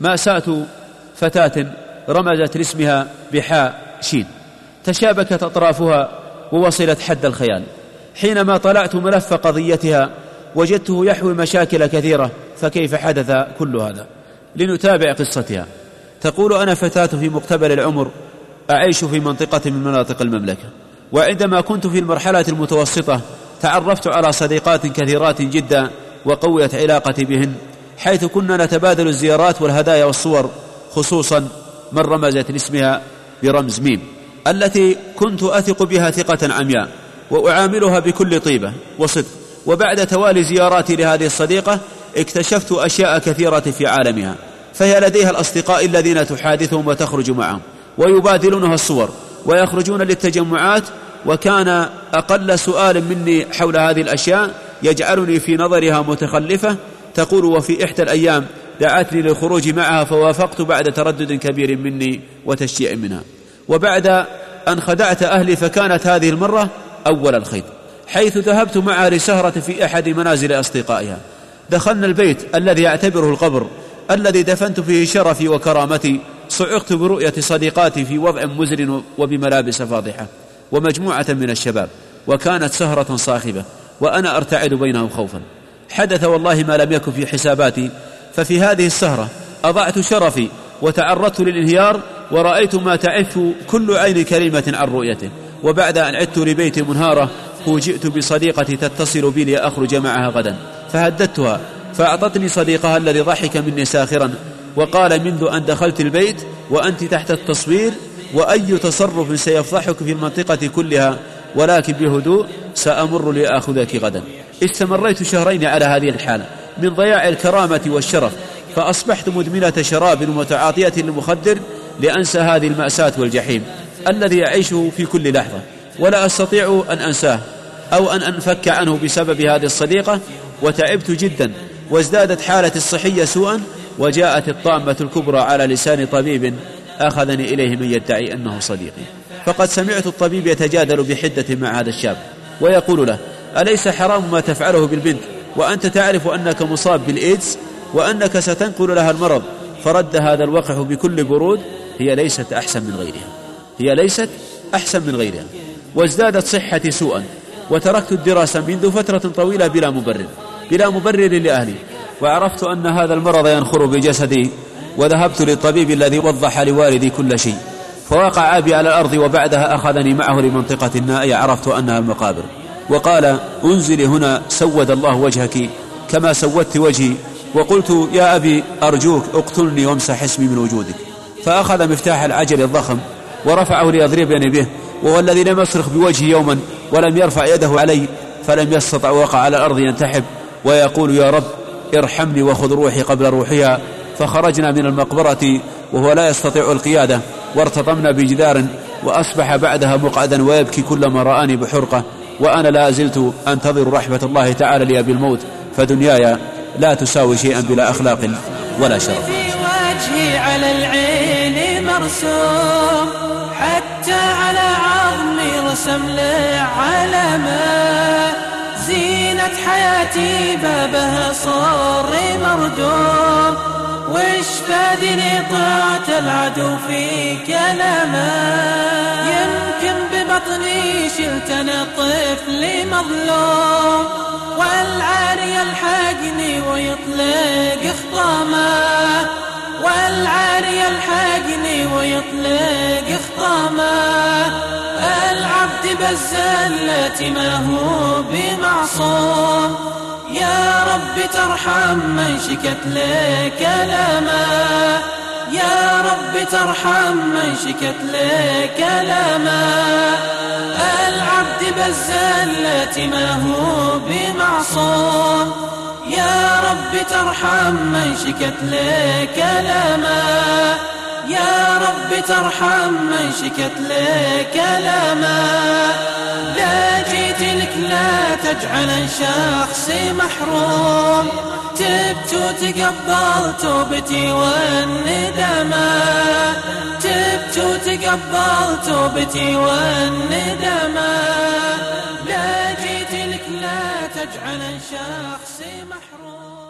مأساة فتاة رمزت لاسمها بحاء شين. تشابكت أطرافها ووصلت حد الخيال. حينما طلعت ملف قضيتها وجدته يحوي مشاكل كثيرة فكيف حدث كل هذا؟ لنتابع قصتها. تقول أنا فتاة في مقتبل العمر أعيش في منطقة من مناطق المملكة. وعندما كنت في المرحلة المتوسطة تعرفت على صديقات كثيرات جدا وقويت علاقتي بهن. حيث كنا نتبادل الزيارات والهدايا والصور خصوصا من رمزت لاسمها برمز ميم التي كنت أثق بها ثقة عمياء وأعاملها بكل طيبة وصدق. وبعد توالي زياراتي لهذه الصديقة اكتشفت أشياء كثيرة في عالمها. فهي لديها الأصدقاء الذين تحادثهم وتخرج معهم ويبادلونها الصور ويخرجون للتجمعات وكان أقل سؤال مني حول هذه الأشياء يجعلني في نظرها متخلفة تقول وفي إحدى الأيام دعتني للخروج معها فوافقت بعد تردد كبير مني وتشجيع منها. وبعد أن خدعت أهلي فكانت هذه المرة أول الخيط حيث ذهبت معها لسهرة في أحد منازل أصدقائها. دخلنا البيت الذي اعتبره القبر الذي دفنت فيه شرفي وكرامتي صعقت برؤية صديقاتي في وضع مزر وبملابس فاضحة ومجموعة من الشباب وكانت سهرة صاخبة وأنا أرتعد بينهم خوفا. حدث والله ما لم يكن في حساباتي ففي هذه السهرة أضعت شرفي وتعرضت للانهيار ورأيت ما تعف كل عين كريمة عن رؤيته. وبعد أن عدت لبيتي منهارة فوجئت بصديقتي تتصل بي لأخرج معها غدا. فهددتها فأعطتني صديقها الذي ضحك مني ساخرا وقال منذ أن دخلت البيت وأنت تحت التصوير وأي تصرف سيفضحك في المنطقة كلها ولكن بهدوء سأمر لآخذك غدا. استمريت شهرين على هذه الحالة من ضياع الكرامة والشرف فأصبحت مدمنة شراب وتعاطية للمخدر لأنسى هذه المأساة والجحيم الذي أعيشه في كل لحظة ولا أستطيع أن أنساه أو أن أنفك عنه بسبب هذه الصديقة وتعبت جدا وازدادت حالتي الصحية سوءا وجاءت الطامة الكبرى على لسان طبيب أخذني إليه من يدعي أنه صديقي. فقد سمعت الطبيب يتجادل بحدة مع هذا الشاب ويقول له أليس حرام ما تفعله بالبنت؟ وأنت تعرف أنك مصاب بالإيدز وأنك ستنقل لها المرض. فرد هذا الوقح بكل برود هي ليست أحسن من غيرها. هي ليست أحسن من غيرها. وازدادت صحتي سوءا وتركت الدراسة منذ فترة طويلة بلا مبرر بلا مبرر لأهلي. وعرفت أن هذا المرض ينخر بجسدي وذهبت للطبيب الذي وضح لوالدي كل شيء. فوقع أبي على الأرض وبعدها أخذني معه لمنطقة نائية عرفت أنها المقابر وقال انزلي هنا سود الله وجهك كما سودت وجهي. وقلت يا أبي أرجوك اقتلني وامسح اسمي من وجودك. فأخذ مفتاح العجل الضخم ورفعه ليضربني به. وهو الذي لم يصرخ بوجهي يوما ولم يرفع يده علي فلم يستطع وقع على الأرض ينتحب. ويقول يا رب ارحمني وخذ روحي قبل روحها. فخرجنا من المقبرة وهو لا يستطيع القيادة. وارتطمنا بجدار وأصبح بعدها مقعدا ويبكي كلما رآني بحرقة. وأنا لا زلت أنتظر رحمة الله تعالى لي بالموت فدنياي لا تساوي شيئا بلا أخلاق ولا شرف. في وجهي على العين مرسوم حتى على عظمي رسم له علامة زينة حياتي بابها صار مردوم وش فادني طاعة العدو في كلامه؟ يمكن ببطني شلت أنا طفل مظلوم والعاري يلحقني ويطلق خطامه. والعاري يلحقني ويطلق خطامه. العبد بالزلة ما هو بمعصوم. يا رب ترحم من شكت لك كلامه. يا رب ترحم من شكت لك كلامه العبد بالزلة ما هو بمعصوم يا رب ترحم من شكت لك كلامه يا رب ترحم من شكت لك كلامه لا جيت لك لا تجعل شخصي محروم. تبت وتقبل توبتي والندمة تبت وتقبل توبتي والندمة لا جيت لك لا تجعل شخصي محروم.